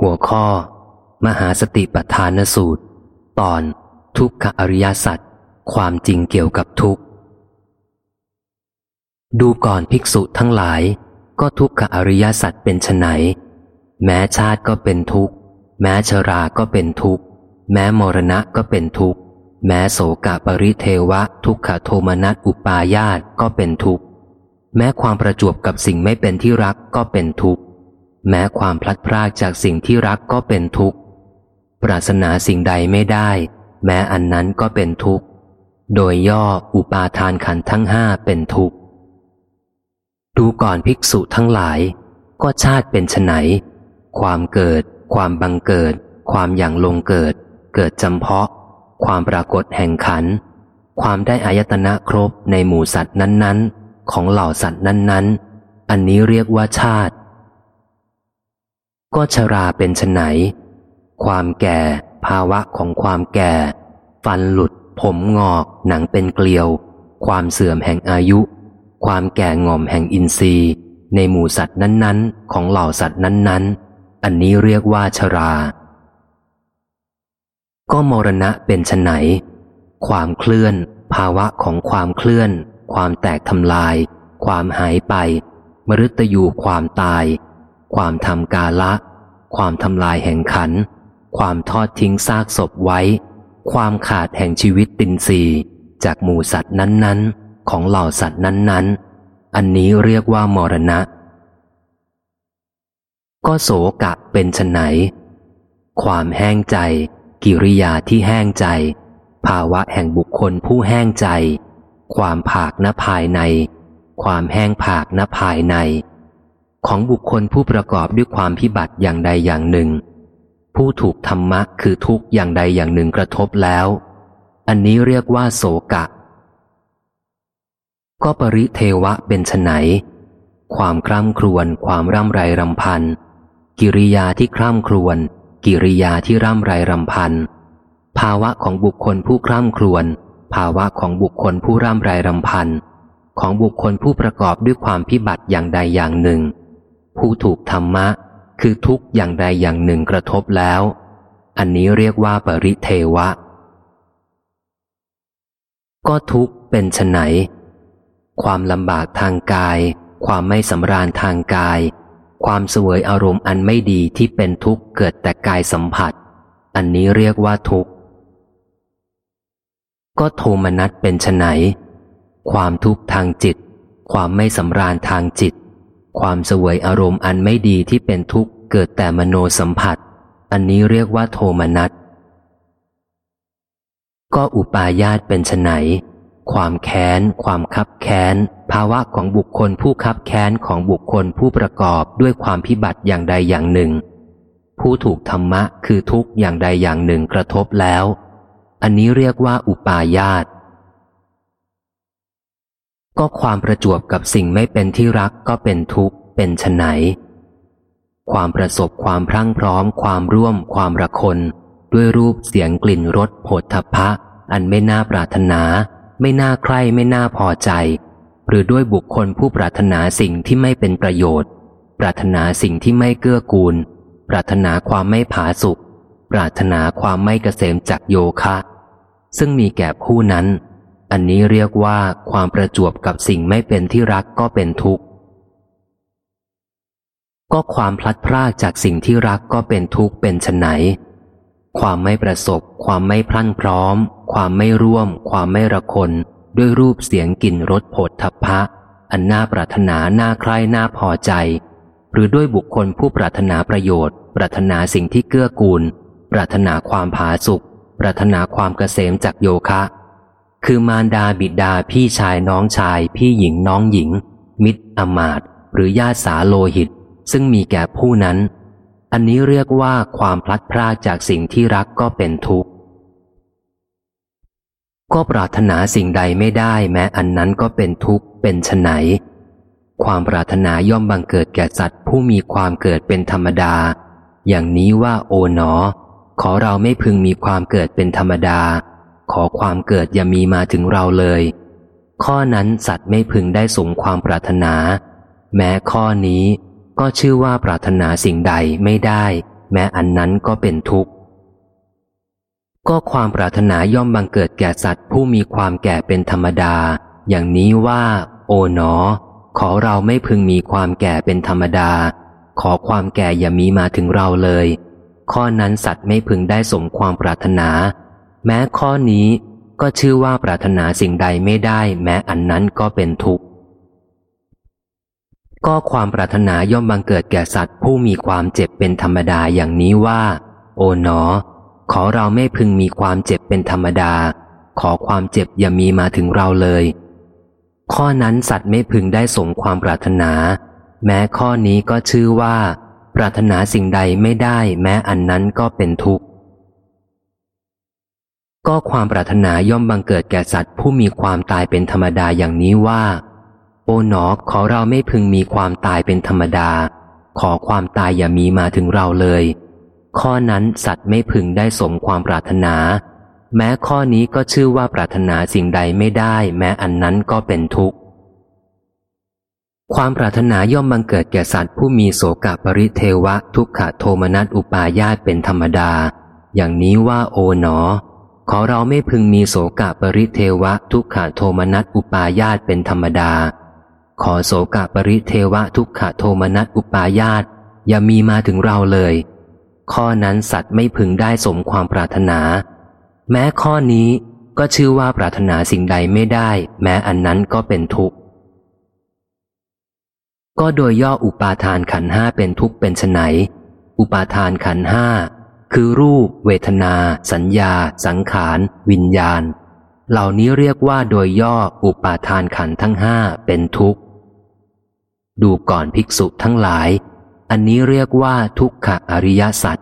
หัวข้อ มหาสติปัฏฐานสูตร ตอน ทุกขอริยสัจความจริงเกี่ยวกับทุกข์ ดูก่อนภิกษุทั้งหลาย ก็ทุกขอริยสัจเป็นไฉนแม้ชาติก็เป็นทุกข์ แม้ชราก็เป็นทุกข์ แม้มรณะก็เป็นทุกข์ แม้โสกะปริเทวะ ทุกขโทมนัสอุปาญาตก็เป็นทุกข์ แม้ความประจวบกับสิ่งไม่เป็นที่รักก็เป็นทุกข์ แม้ความพลัดพรากจากสิ่งที่รักก็เป็นทุกข์ ปรารถนาสิ่งใดไม่ได้ แม้อันนั้นก็เป็นทุกข์ โดยย่ออุปาทานขันทั้งห้าเป็นทุกข์ ดูก่อนภิกษุทั้งหลาย ก็ชาติเป็นไนความเกิด ความบังเกิด ความอย่างลงเกิด เกิดจำเพาะ ความปรากฏแห่งขัน ความได้อายตนะครบในหมู่สัตว์นั้นๆ ของเหล่าสัตว์นั้นๆ อันนี้เรียกว่าชาติ ก็ชราเป็นไนความแก่ ภาวะของความแก่ ฟันหลุด ผมงอก หนังเป็นเกลียว ความเสื่อมแห่งอายุ ความแก่งอมแห่งอินทรีย์ ในหมู่สัตว์นั้นๆ ของเหล่าสัตว์นั้นๆ อันนี้เรียกว่าชรา ก็มรณะเป็นไนความเคลื่อน ภาวะของความเคลื่อน ความแตกทำลาย ความหายไป มรฤตยูความตาย ความทำกาละ ความทำลายแห่งขัน ความทอดทิ้งซากศพไว้ ความขาดแห่งชีวิตตินรีจากหมู่สัตว์นั้นๆ ของเหล่าสัตว์นั้นๆ อันนี้เรียกว่ามรณะ ก็โสกะเป็นชนไฉนความแห้งใจ กิริยาที่แห้งใจ ภาวะแห่งบุคคลผู้แห้งใจ ความผากณภายใน ความแห้งผากณภายใน ของบุคคลผู้ประกอบด้วยความพิบัติอย่างใดอย่างหนึ่ง ผู้ถูกธรรมะคือทุกอย่างใดอย่างหนึ่งกระทบแล้ว อันนี้เรียกว่าโสกะ ก็ปริเทวะเป็นไนความคร่ำครวญความร่ำไรรำพัน กิริยาที่คร่ำครวญกิริยาที่ร่ำไรรำพัน ภาวะของบุคคลผู้คร่ำครวญภาวะของบุคคลผู้ร่ำไรรำพัน ของบุคคลผู้ประกอบด้วยความพิบัติอย่างใดอย่างหนึ่ง ผู้ถูกธรรมะ คือทุกอย่างใดอย่างหนึ่งกระทบแล้ว อันนี้เรียกว่าปริเทวะ ก็ทุกเป็นไฉนความลำบากทางกาย ความไม่สำราญทางกาย ความเสวยอารมณ์อันไม่ดีที่เป็นทุกข์เกิดแต่กายสัมผัส อันนี้เรียกว่าทุกข์ ก็โทมนัสเป็นไฉนความทุกข์ทางจิต ความไม่สำราญทางจิต ความสวยอารมณ์อันไม่ดีที่เป็นทุกข์เกิดแต่มโนสัมผัส อันนี้เรียกว่าโทมนัส ก็อุปาญาตเป็นไฉนความแค้น ความคับแค้น ภาวะของบุคคลผู้คับแค้นของบุคคลผู้ประกอบด้วยความพิบัติอย่างใดอย่างหนึ่ง ผู้ถูกธรรมะคือทุกข์อย่างใดอย่างหนึ่งกระทบแล้ว อันนี้เรียกว่าอุปาญาต ก็ความประจวบกับสิ่งไม่เป็นที่รักก็เป็นทุกข์ เป็นไฉนความประสบความพรั่งพร้อม ความร่วม ความระคน ด้วยรูปเสียงกลิ่นรสโผฏฐัพพะ อันไม่น่าปรารถนา ไม่น่าใคร่ไม่น่าพอใจ หรือด้วยบุคคลผู้ปรารถนาสิ่งที่ไม่เป็นประโยชน์ ปรารถนาสิ่งที่ไม่เกื้อกูล ปรารถนาความไม่ผาสุกปรารถนาความไม่เกษมจากโยคะ ซึ่งมีแก่ผู้นั้น อันนี้เรียกว่าความประจวบกับสิ่งไม่เป็นที่รักก็เป็นทุกข์ ก็ความพลัดพรากจากสิ่งที่รักก็เป็นทุกข์เป็นไฉนความไม่ประสบ ความไม่พลั่นพร้อม ความไม่ร่วม ความไม่ระคน ด้วยรูปเสียงกลิ่นรสผฏฐัพพะ อันน่าปรารถนาน่าใคร่น่าพอใจ หรือด้วยบุคคลผู้ปรารถนาประโยชน์ ปรารถนาสิ่งที่เกื้อกูล ปรารถนาความผาสุกปรารถนาความเกษมจากโยคะ คือมารดาบิดาพี่ชายน้องชาย พี่หญิงน้องหญิง มิตรอมาตหรือญาติสาโลหิต ซึ่งมีแก่ผู้นั้น อันนี้เรียกว่าความพลัดพรากจากสิ่งที่รักก็เป็นทุกข์ ก็ปรารถนาสิ่งใดไม่ได้แม้อันนั้นก็เป็นทุกข์เป็นไฉนความปรารถนาย่อมบังเกิดแก่สัตว์ผู้มีความเกิดเป็นธรรมดา อย่างนี้ว่าโอ๋หนอ ขอเราไม่พึงมีความเกิดเป็นธรรมดา ขอความเกิดอย่ามีมาถึงเราเลย ข้อนั้นสัตว์ไม่พึงได้สมความปรารถนา แม้ข้อนี้ก็ชื่อว่าปรารถนาสิ่งใดไม่ได้ แม้อันนั้นก็เป็นทุกข์ ก็ความปรารถนาย่อมบังเกิดแก่สัตว์ผู้มีความแก่เป็นธรรมดา อย่างนี้ว่า โอ๋หนอ ขอเราไม่พึงมีความแก่เป็นธรรมดา ขอความแก่อย่ามีมาถึงเราเลย ข้อนั้นสัตว์ไม่พึงได้สมความปรารถนา แม้ข้อนี้ก็ชื่อว่าปรารถนาสิ่งใดไม่ได้แม้อันนั้นก็เป็นทุกข์ ก็ความปรารถนาย่อมบังเกิดแก่สัตว์ผู้มีความเจ็บเป็นธรรมดาอย่างนี้ว่า โอ๋หนอ ขอเราไม่พึงมีความเจ็บเป็นธรรมดา ขอความเจ็บอย่ามีมาถึงเราเลย ข้อนั้นสัตว์ไม่พึงได้สมความปรารถนา แม้ข้อนี้ก็ชื่อว่า ปรารถนาสิ่งใดไม่ได้แม้อันนั้นก็เป็นทุกข์ ก็ความปรารถนาย่อมบังเกิดแก่สัตว์ผู้มีความตายเป็นธรรมดาอย่างนี้ว่า โอ๋หนอขอเราไม่พึงมีความตายเป็นธรรมดา ขอความตายอย่ามีมาถึงเราเลย ข้อนั้นสัตว์ไม่พึงได้สมความปรารถนา แม้ข้อนี้ก็ชื่อว่าปรารถนาสิ่งใดไม่ได้ แม้อันนั้นก็เป็นทุกข์ความปรารถนาย่อมบังเกิดแก่สัตว์ผู้มีโสกปริเทวะ ทุกขโทมนัสอุปาญาตเป็นธรรมดา อย่างนี้ว่าโอ๋หนอ ขอเราไม่พึงมีโสกะปริเทวะทุกขโทมนัสอุปาญาตเป็นธรรมดา ขอโสกะปริเทวะทุกขโทมนัสอุปาญาตอย่ามีมาถึงเราเลย ข้อนั้นสัตว์ไม่พึงได้สมความปรารถนา แม้ข้อนี้ก็ชื่อว่าปรารถนาสิ่งใดไม่ได้ แม้อันนั้นก็เป็นทุกข์ ก็โดยย่ออุปาทานขันห้าเป็นทุกข์เป็นไนอุปาทานขันห้า คือรูป เวทนา สัญญา สังขาร วิญญาณ เหล่านี้เรียกว่าโดยย่ออุปาทานขันทั้งห้าเป็นทุกข์ ดูก่อนภิกษุทั้งหลาย อันนี้เรียกว่าทุกขอริยสัจ